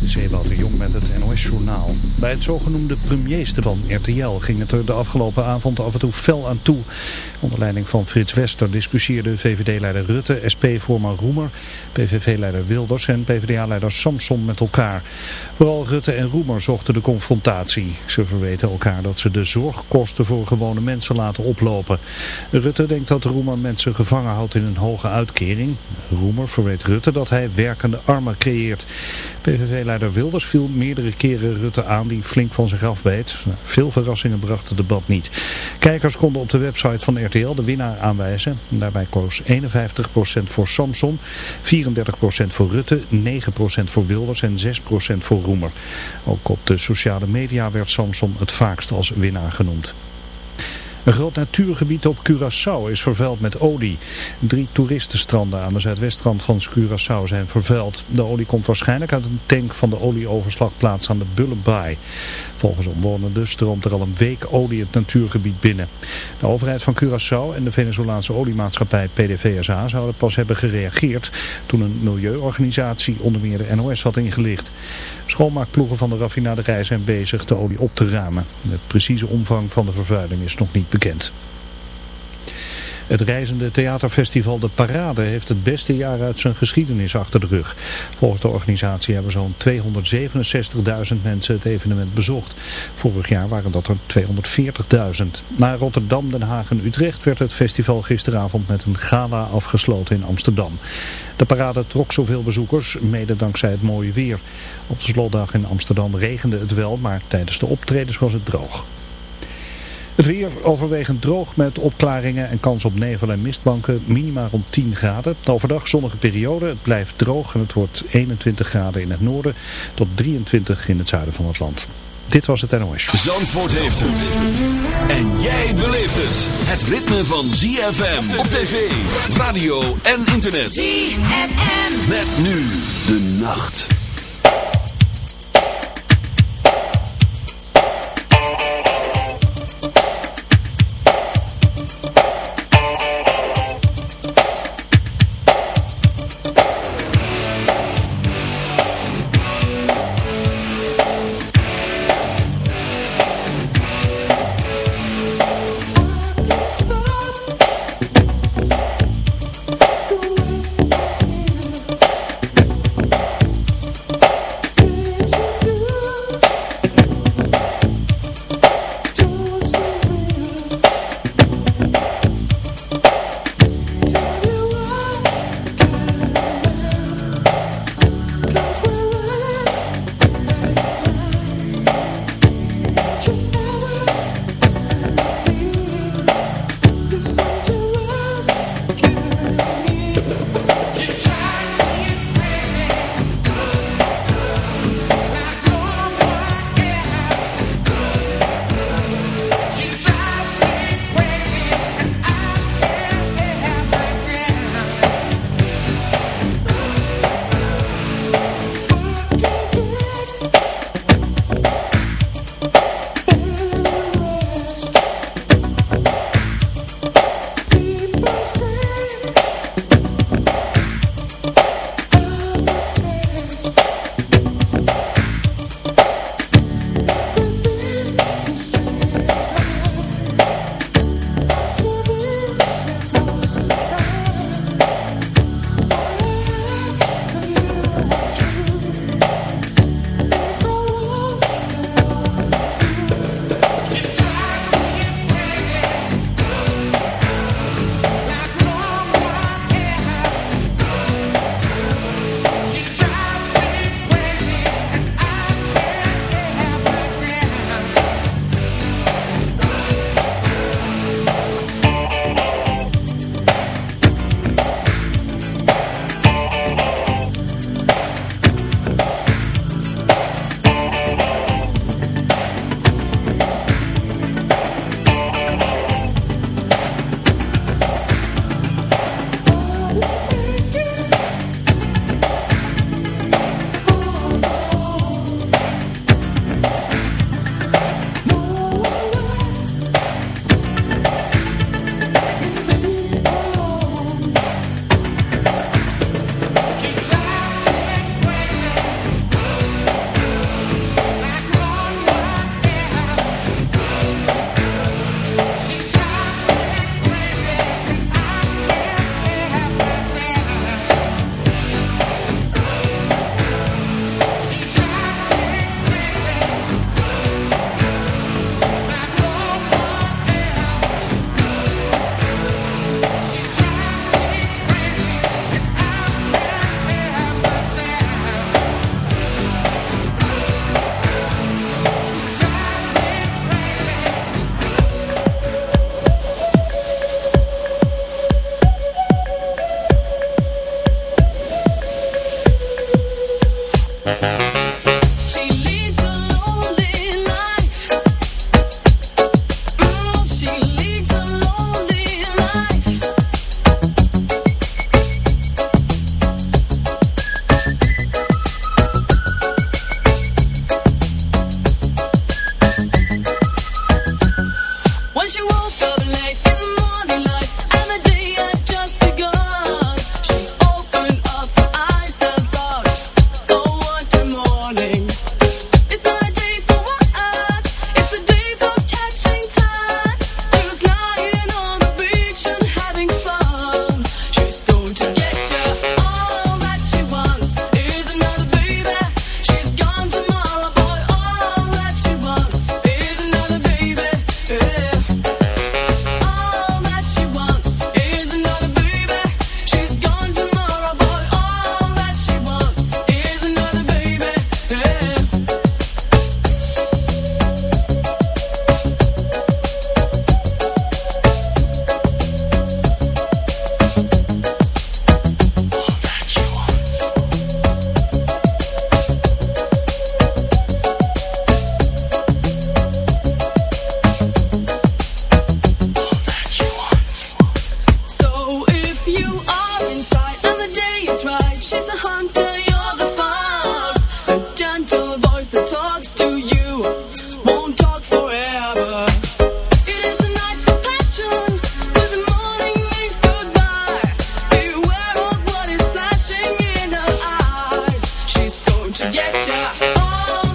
Dit is Ewout de Jong met het NOS-journaal. Bij het zogenoemde premierste van RTL ging het er de afgelopen avond af en toe fel aan toe. Onder leiding van Frits Wester discussieerden VVD-leider Rutte, SP-voorman Roemer, PVV-leider Wilders en PvdA-leider Samson met elkaar. Vooral Rutte en Roemer zochten de confrontatie. Ze verweten elkaar dat ze de zorgkosten voor gewone mensen laten oplopen. Rutte denkt dat Roemer mensen gevangen houdt in een hoge uitkering. Roemer verweet Rutte dat hij werkende armen creëert. PVV-leider Wilders viel meerdere keren Rutte aan die flink van zich afbeet. Veel verrassingen bracht het debat niet. Kijkers konden op de website van RTL de winnaar aanwijzen. Daarbij koos 51% voor Samson, 34% voor Rutte, 9% voor Wilders en 6% voor Roemer. Ook op de sociale media werd Samson het vaakst als winnaar genoemd. Een groot natuurgebied op Curaçao is vervuild met olie. Drie toeristenstranden aan de zuidwestrand van Curaçao zijn vervuild. De olie komt waarschijnlijk uit een tank van de olieoverslagplaats aan de Bullenbaai. Volgens omwonenden stroomt er al een week olie het natuurgebied binnen. De overheid van Curaçao en de Venezolaanse oliemaatschappij PDVSA zouden pas hebben gereageerd toen een milieuorganisatie onder meer de NOS had ingelicht. Schoonmaakploegen van de raffinaderij zijn bezig de olie op te ruimen. De precieze omvang van de vervuiling is nog niet bekend. Het reizende theaterfestival De Parade heeft het beste jaar uit zijn geschiedenis achter de rug. Volgens de organisatie hebben zo'n 267.000 mensen het evenement bezocht. Vorig jaar waren dat er 240.000. Na Rotterdam, Den Haag en Utrecht werd het festival gisteravond met een gala afgesloten in Amsterdam. De parade trok zoveel bezoekers, mede dankzij het mooie weer. Op de slotdag in Amsterdam regende het wel, maar tijdens de optredens was het droog. Het weer overwegend droog met opklaringen en kans op nevel en mistbanken. Minima rond 10 graden. Overdag zonnige periode. Het blijft droog en het wordt 21 graden in het noorden tot 23 in het zuiden van het land. Dit was het NOS. Zandvoort heeft het. En jij beleeft het. Het ritme van ZFM op tv, radio en internet. ZFM. Met nu de nacht. conjecture.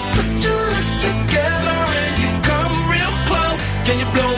Just put your lips together and you come real close. Can you blow?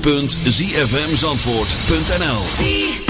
www.zfmzandvoort.nl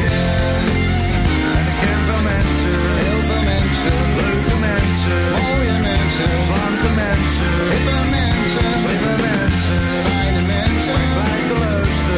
mensen, leuke mensen, mooie mensen, slanke mensen, hippe mensen, slimme mensen, fijne mensen. Maar ik blijf de leukste,